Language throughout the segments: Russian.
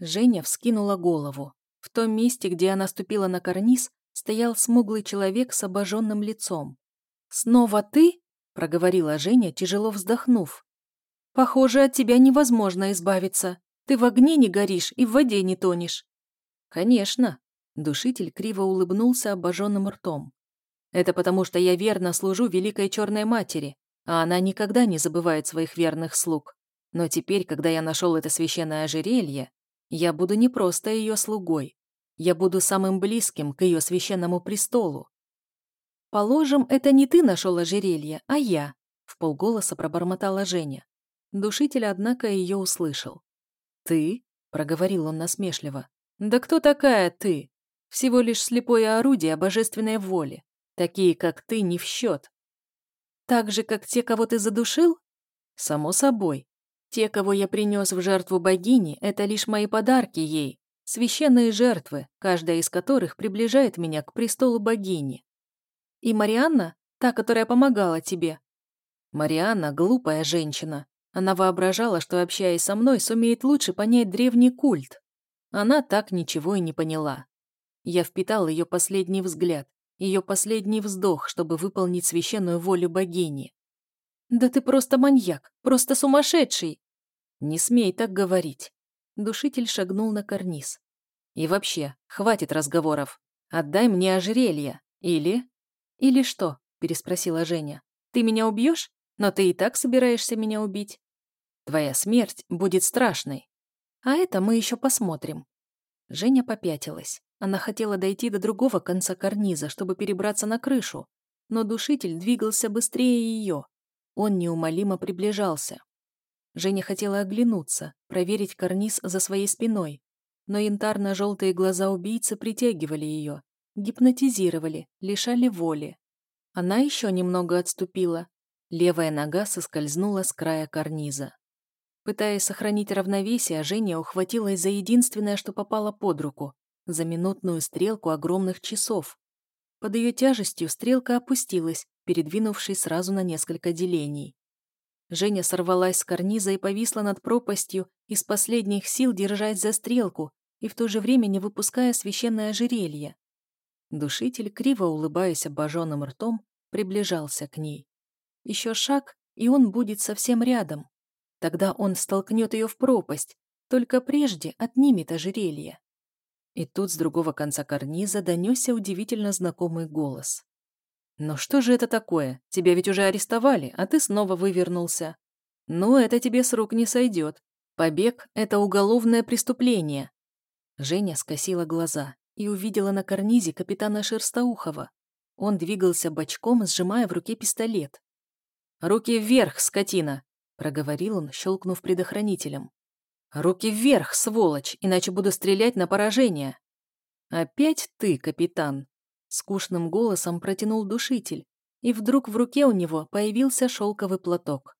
Женя вскинула голову. В том месте, где она ступила на карниз, стоял смуглый человек с обожженным лицом. «Снова ты?» — проговорила Женя, тяжело вздохнув. «Похоже, от тебя невозможно избавиться. Ты в огне не горишь и в воде не тонешь». «Конечно», — душитель криво улыбнулся обожженным ртом. «Это потому, что я верно служу Великой Черной Матери, а она никогда не забывает своих верных слуг. Но теперь, когда я нашел это священное ожерелье, я буду не просто ее слугой, я буду самым близким к ее священному престолу. Положим, это не ты нашел ожерелье, а я, в полголоса пробормотала Женя. Душитель, однако, ее услышал. «Ты?» — проговорил он насмешливо. «Да кто такая ты? Всего лишь слепое орудие божественной воли. Такие, как ты, не в счет. Так же, как те, кого ты задушил? Само собой. Те, кого я принес в жертву богини, это лишь мои подарки ей, священные жертвы, каждая из которых приближает меня к престолу богини. И Марианна, та, которая помогала тебе. Марианна – глупая женщина. Она воображала, что, общаясь со мной, сумеет лучше понять древний культ. Она так ничего и не поняла. Я впитал ее последний взгляд, ее последний вздох, чтобы выполнить священную волю богини. «Да ты просто маньяк, просто сумасшедший!» «Не смей так говорить!» Душитель шагнул на карниз. «И вообще, хватит разговоров. Отдай мне ожерелье. Или...» «Или что?» – переспросила Женя. «Ты меня убьешь? Но ты и так собираешься меня убить. Твоя смерть будет страшной. А это мы еще посмотрим». Женя попятилась. Она хотела дойти до другого конца карниза, чтобы перебраться на крышу, но душитель двигался быстрее ее. Он неумолимо приближался. Женя хотела оглянуться, проверить карниз за своей спиной, но янтарно-желтые глаза убийцы притягивали ее, гипнотизировали, лишали воли. Она еще немного отступила. Левая нога соскользнула с края карниза. Пытаясь сохранить равновесие, Женя ухватилась за единственное, что попало под руку, за минутную стрелку огромных часов. Под ее тяжестью стрелка опустилась, передвинувшись сразу на несколько делений. Женя сорвалась с карниза и повисла над пропастью, из последних сил держась за стрелку и в то же время не выпуская священное ожерелье. Душитель, криво улыбаясь обожженным ртом, приближался к ней. Еще шаг, и он будет совсем рядом. Тогда он столкнет ее в пропасть, только прежде отнимет ожерелье. И тут с другого конца карниза донесся удивительно знакомый голос. «Но что же это такое? Тебя ведь уже арестовали, а ты снова вывернулся. Ну, это тебе с рук не сойдет. Побег — это уголовное преступление». Женя скосила глаза и увидела на карнизе капитана Шерстоухова. Он двигался бочком, сжимая в руке пистолет. «Руки вверх, скотина!» — проговорил он, щелкнув предохранителем. «Руки вверх, сволочь, иначе буду стрелять на поражение!» «Опять ты, капитан!» Скучным голосом протянул душитель, и вдруг в руке у него появился шелковый платок.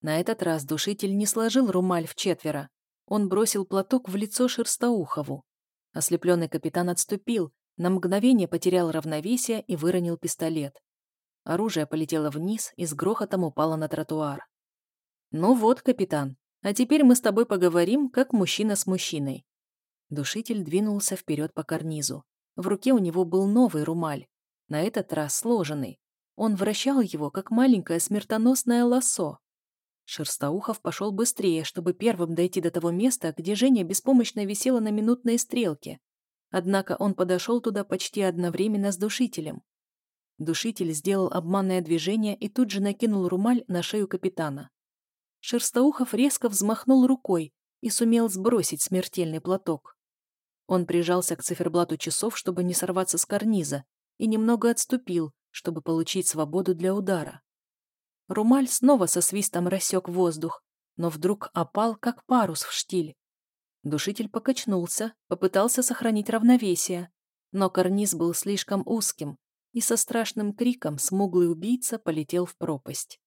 На этот раз душитель не сложил румаль в четверо. Он бросил платок в лицо Шерстоухову. Ослепленный капитан отступил, на мгновение потерял равновесие и выронил пистолет. Оружие полетело вниз и с грохотом упало на тротуар. «Ну вот, капитан, а теперь мы с тобой поговорим, как мужчина с мужчиной». Душитель двинулся вперед по карнизу. В руке у него был новый румаль, на этот раз сложенный. Он вращал его, как маленькое смертоносное лосо. Шерстоухов пошел быстрее, чтобы первым дойти до того места, где Женя беспомощно висела на минутной стрелке. Однако он подошел туда почти одновременно с душителем. Душитель сделал обманное движение и тут же накинул румаль на шею капитана. Шерстоухов резко взмахнул рукой и сумел сбросить смертельный платок. Он прижался к циферблату часов, чтобы не сорваться с карниза, и немного отступил, чтобы получить свободу для удара. Румаль снова со свистом рассек воздух, но вдруг опал, как парус в штиль. Душитель покачнулся, попытался сохранить равновесие, но карниз был слишком узким, и со страшным криком смуглый убийца полетел в пропасть.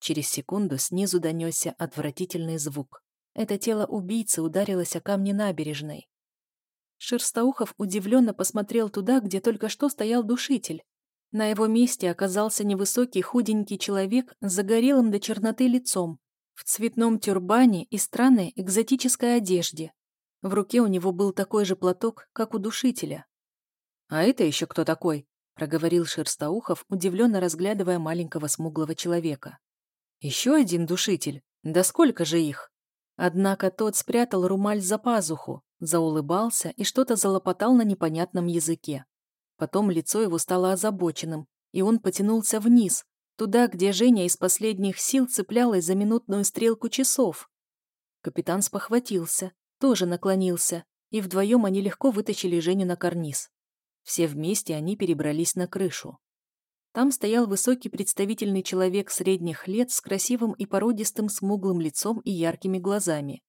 Через секунду снизу донесся отвратительный звук. Это тело убийцы ударилось о камни набережной. Шерстоухов удивленно посмотрел туда, где только что стоял душитель. На его месте оказался невысокий худенький человек с загорелым до черноты лицом, в цветном тюрбане и странной экзотической одежде. В руке у него был такой же платок, как у душителя. «А это еще кто такой?» – проговорил Шерстоухов, удивленно разглядывая маленького смуглого человека. «Еще один душитель? Да сколько же их?» Однако тот спрятал румаль за пазуху, заулыбался и что-то залопотал на непонятном языке. Потом лицо его стало озабоченным, и он потянулся вниз, туда, где Женя из последних сил цеплялась за минутную стрелку часов. Капитан спохватился, тоже наклонился, и вдвоем они легко вытащили Женю на карниз. Все вместе они перебрались на крышу. Там стоял высокий представительный человек средних лет с красивым и породистым смуглым лицом и яркими глазами.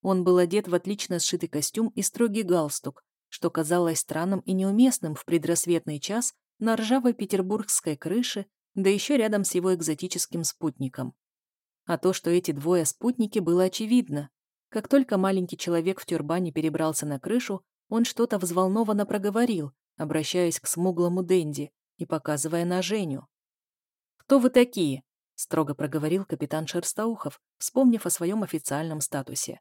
Он был одет в отлично сшитый костюм и строгий галстук, что казалось странным и неуместным в предрассветный час на ржавой петербургской крыше, да еще рядом с его экзотическим спутником. А то, что эти двое спутники, было очевидно. Как только маленький человек в тюрбане перебрался на крышу, он что-то взволнованно проговорил, обращаясь к смуглому Дэнди и показывая на Женю. «Кто вы такие?» – строго проговорил капитан Шерстаухов, вспомнив о своем официальном статусе.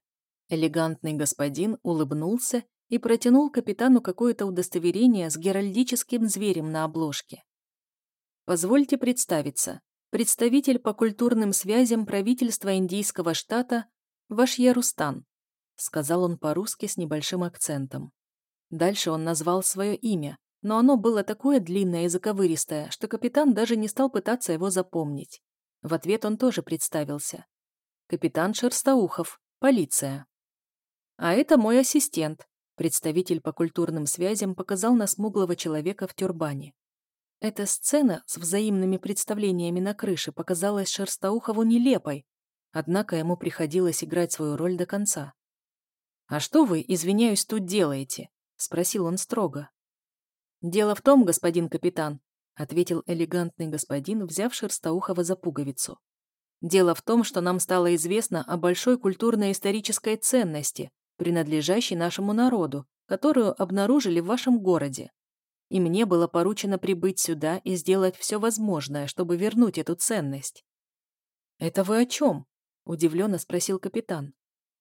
Элегантный господин улыбнулся и протянул капитану какое-то удостоверение с геральдическим зверем на обложке. «Позвольте представиться. Представитель по культурным связям правительства индийского штата Вашьярустан», сказал он по-русски с небольшим акцентом. Дальше он назвал свое имя, но оно было такое длинное и заковыристое, что капитан даже не стал пытаться его запомнить. В ответ он тоже представился. «Капитан Шерстоухов, полиция». «А это мой ассистент», Представитель по культурным связям показал на смуглого человека в тюрбане. Эта сцена с взаимными представлениями на крыше показалась Шерстоухову нелепой, однако ему приходилось играть свою роль до конца. «А что вы, извиняюсь, тут делаете?» — спросил он строго. «Дело в том, господин капитан», — ответил элегантный господин, взяв Шерстоухова за пуговицу. «Дело в том, что нам стало известно о большой культурно-исторической ценности, принадлежащей нашему народу, которую обнаружили в вашем городе. И мне было поручено прибыть сюда и сделать все возможное, чтобы вернуть эту ценность. «Это вы о чем?» – удивленно спросил капитан.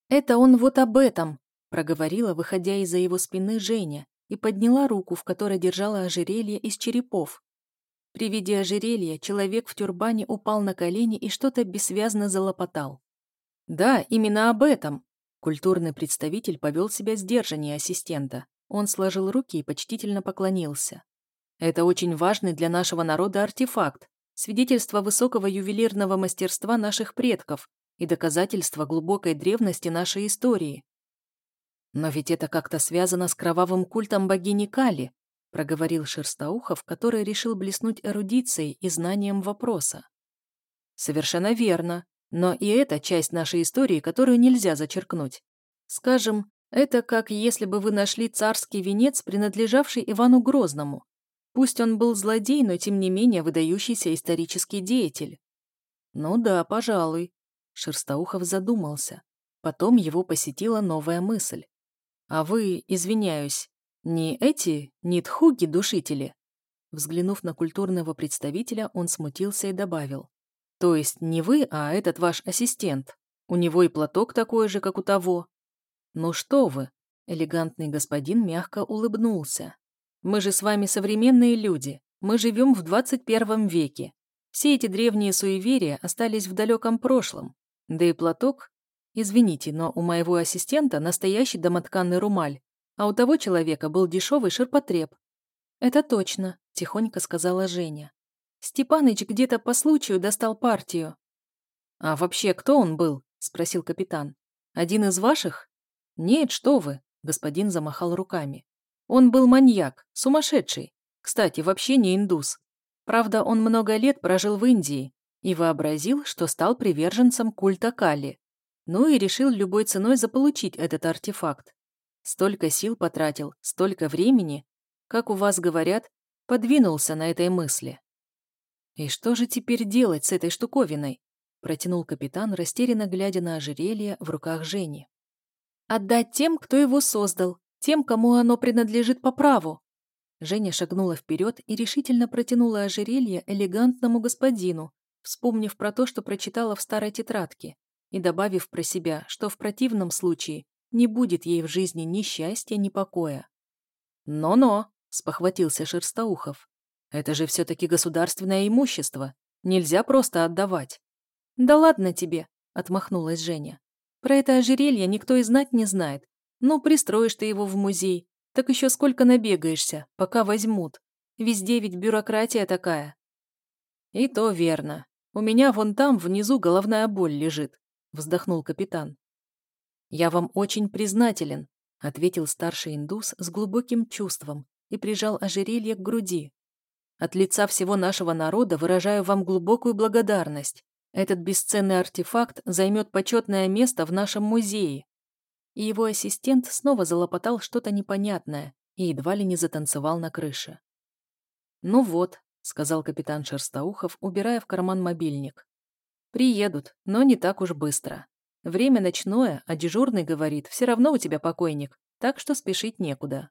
«Это он вот об этом», – проговорила, выходя из-за его спины Женя, и подняла руку, в которой держала ожерелье из черепов. При виде ожерелья человек в тюрбане упал на колени и что-то бессвязно залопотал. «Да, именно об этом», Культурный представитель повел себя сдержаннее ассистента. Он сложил руки и почтительно поклонился. «Это очень важный для нашего народа артефакт, свидетельство высокого ювелирного мастерства наших предков и доказательство глубокой древности нашей истории. Но ведь это как-то связано с кровавым культом богини Кали, проговорил Шерстоухов, который решил блеснуть эрудицией и знанием вопроса. Совершенно верно. Но и это часть нашей истории, которую нельзя зачеркнуть. Скажем, это как если бы вы нашли царский венец, принадлежавший Ивану Грозному. Пусть он был злодей, но тем не менее выдающийся исторический деятель. Ну да, пожалуй. Шерстоухов задумался. Потом его посетила новая мысль. А вы, извиняюсь, не эти, не тхуги-душители? Взглянув на культурного представителя, он смутился и добавил. То есть не вы, а этот ваш ассистент. У него и платок такой же, как у того. Ну что вы, элегантный господин мягко улыбнулся. Мы же с вами современные люди. Мы живем в 21 веке. Все эти древние суеверия остались в далеком прошлом. Да и платок... Извините, но у моего ассистента настоящий домотканный румаль, а у того человека был дешевый ширпотреб. «Это точно», — тихонько сказала Женя. Степаныч где-то по случаю достал партию. «А вообще кто он был?» – спросил капитан. «Один из ваших?» «Нет, что вы!» – господин замахал руками. «Он был маньяк, сумасшедший. Кстати, вообще не индус. Правда, он много лет прожил в Индии и вообразил, что стал приверженцем культа Кали. Ну и решил любой ценой заполучить этот артефакт. Столько сил потратил, столько времени, как у вас говорят, подвинулся на этой мысли. «И что же теперь делать с этой штуковиной?» протянул капитан, растерянно глядя на ожерелье в руках Жени. «Отдать тем, кто его создал, тем, кому оно принадлежит по праву». Женя шагнула вперед и решительно протянула ожерелье элегантному господину, вспомнив про то, что прочитала в старой тетрадке, и добавив про себя, что в противном случае не будет ей в жизни ни счастья, ни покоя. «Но-но», — спохватился Шерстоухов, — «это же все-таки государственное имущество. Нельзя просто отдавать». «Да ладно тебе», — отмахнулась Женя. «Про это ожерелье никто и знать не знает. Ну, пристроишь ты его в музей, так еще сколько набегаешься, пока возьмут. Везде ведь бюрократия такая». «И то верно. У меня вон там внизу головная боль лежит», — вздохнул капитан. «Я вам очень признателен», — ответил старший индус с глубоким чувством и прижал ожерелье к груди. «От лица всего нашего народа выражаю вам глубокую благодарность. Этот бесценный артефакт займет почетное место в нашем музее». И его ассистент снова залопотал что-то непонятное и едва ли не затанцевал на крыше. «Ну вот», — сказал капитан Шерстоухов, убирая в карман мобильник. «Приедут, но не так уж быстро. Время ночное, а дежурный говорит, все равно у тебя покойник, так что спешить некуда».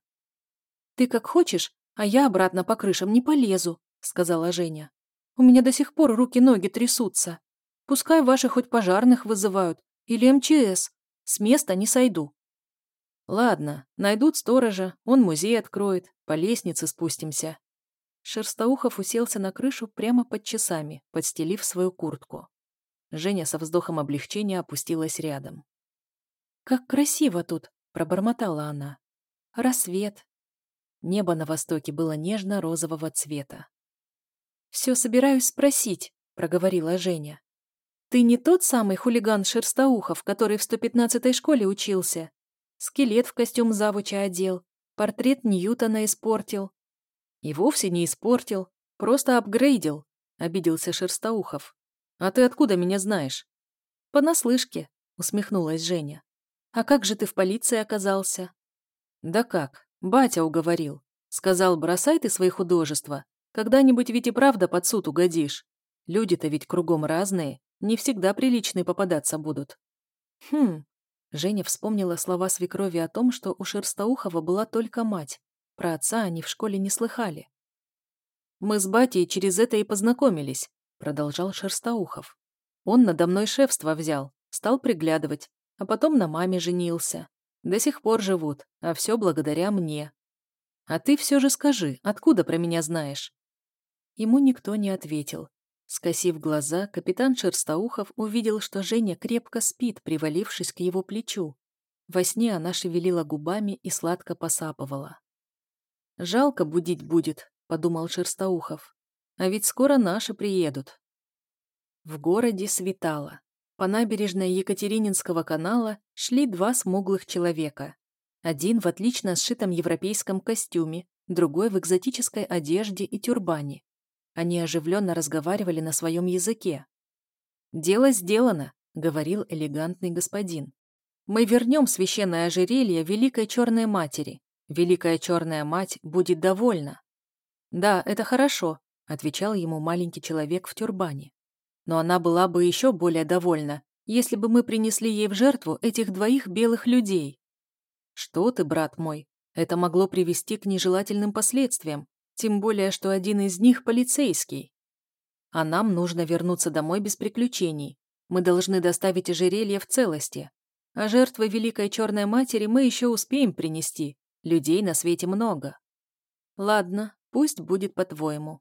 «Ты как хочешь, а я обратно по крышам не полезу», — сказала Женя. «У меня до сих пор руки-ноги трясутся. Пускай ваши хоть пожарных вызывают или МЧС. С места не сойду». «Ладно, найдут сторожа, он музей откроет, по лестнице спустимся», Шерстоухов уселся на крышу прямо под часами, подстелив свою куртку. Женя со вздохом облегчения опустилась рядом. «Как красиво тут!» – пробормотала она. «Рассвет». Небо на востоке было нежно-розового цвета. «Все собираюсь спросить», – проговорила Женя. «Ты не тот самый хулиган Шерстоухов, который в 115-й школе учился? Скелет в костюм завуча одел, портрет Ньютона испортил, и вовсе не испортил, просто апгрейдил, обиделся Шерстоухов. А ты откуда меня знаешь? Понаслышке, усмехнулась Женя. А как же ты в полиции оказался? Да как, батя уговорил. Сказал, бросай ты свои художества. Когда-нибудь ведь и правда под суд угодишь. Люди-то ведь кругом разные, не всегда приличные попадаться будут. Хм, Женя вспомнила слова свекрови о том, что у Шерстоухова была только мать, про отца они в школе не слыхали. «Мы с батей через это и познакомились», — продолжал Шерстоухов. «Он надо мной шефство взял, стал приглядывать, а потом на маме женился. До сих пор живут, а все благодаря мне. А ты все же скажи, откуда про меня знаешь?» Ему никто не ответил. Скосив глаза, капитан Шерстоухов увидел, что Женя крепко спит, привалившись к его плечу. Во сне она шевелила губами и сладко посапывала. «Жалко будить будет», — подумал Шерстоухов. «А ведь скоро наши приедут». В городе светало. По набережной Екатерининского канала шли два смуглых человека. Один в отлично сшитом европейском костюме, другой в экзотической одежде и тюрбане. Они оживленно разговаривали на своем языке. «Дело сделано», — говорил элегантный господин. «Мы вернем священное ожерелье Великой Черной Матери. Великая черная мать будет довольна. Да, это хорошо, отвечал ему маленький человек в тюрбане. Но она была бы еще более довольна, если бы мы принесли ей в жертву этих двоих белых людей. Что ты, брат мой, это могло привести к нежелательным последствиям, тем более, что один из них полицейский. А нам нужно вернуться домой без приключений. Мы должны доставить ожерелье в целости. А жертвы Великой Черной Матери мы еще успеем принести, Людей на свете много. Ладно, пусть будет по-твоему.